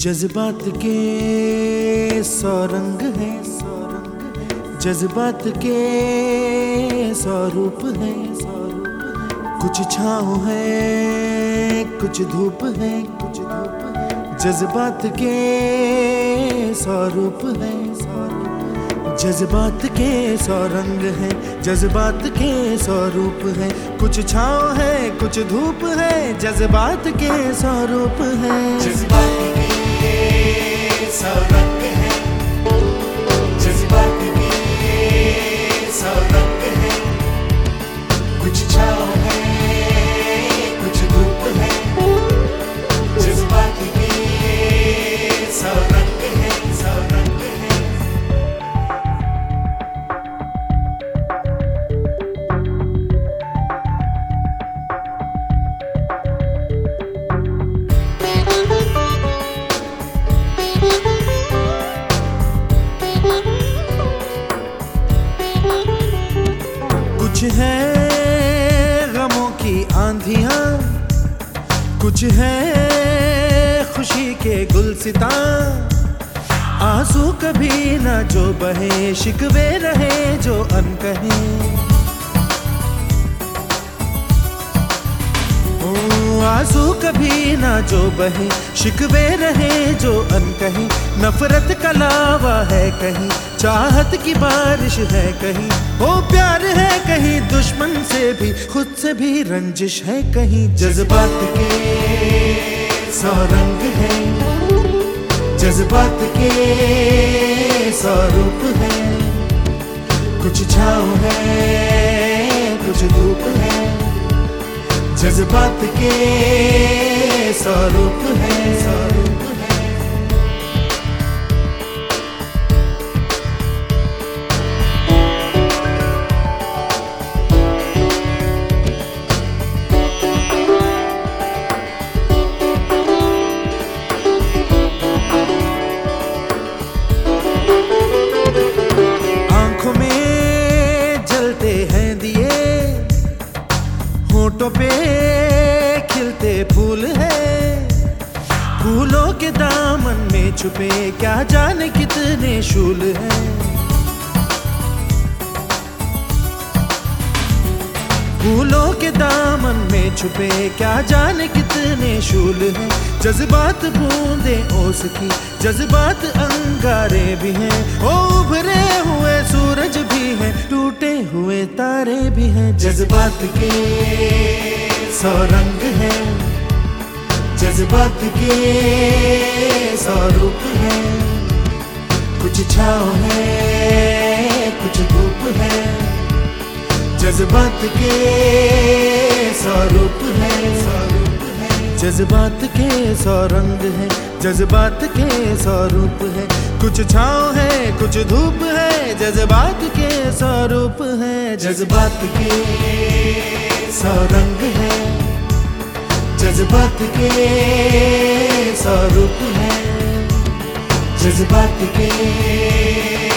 जज्बात के सौ रंग है, जज्बात के सौ रूप है। कुछ छाँव है, कुछ धूप है कुछ धूप जज्बात के सौ रूप है। जज्बात के सौ रंग है, जज्बात के सौ रूप है। कुछ छाँव है, कुछ धूप है, जज्बात के सौ रूप है। जज्बात के रंग है। जिस के कुछ है गमों की आंधियाँ कुछ है खुशी के गुलसिता। आँसू कभी ना जो बहे शिकवे रहे जो अनकहे। ओ, आँसू कभी ना जो बहे शिकवे रहे जो अन अनकहे। नफरत का लावा है कहीं चाहत की बारिश है कहीं। ओ प्यार है कहीं दुश्मन से भी, खुद से भी रंजिश है कहीं। जज्बात के सौ रंग है। जज्बात के सौ रूप है। कुछ छाँव है, कुछ धूप है। जज्बात के स्वरूप है। स्वरूप होठों पे खिलते फूल है। फूलों के दामन में छुपे क्या जाने कितने शूल हैं। फूलों के दामन में छुपे क्या जाने कितने शूल हैं। जज्बात बूंदे ओस की जज्बात अंगारे भी हैं। ओ तारे भी हैं जज्बात के, सौ रंग हैं। जज्बात के, सौ रूप हैं। कुछ छाव है, कुछ धूप है। जज्बात के स्वरूप है स्वरूप है। जज्बात के, सौ रंग है। जज्बात के स्वरूप है। कुछ छाव है, कुछ धूप है, जज्बात के स्वरूप है। जज्बात के सौरंग है। जज्बात के स्वरूप है। जज्बात के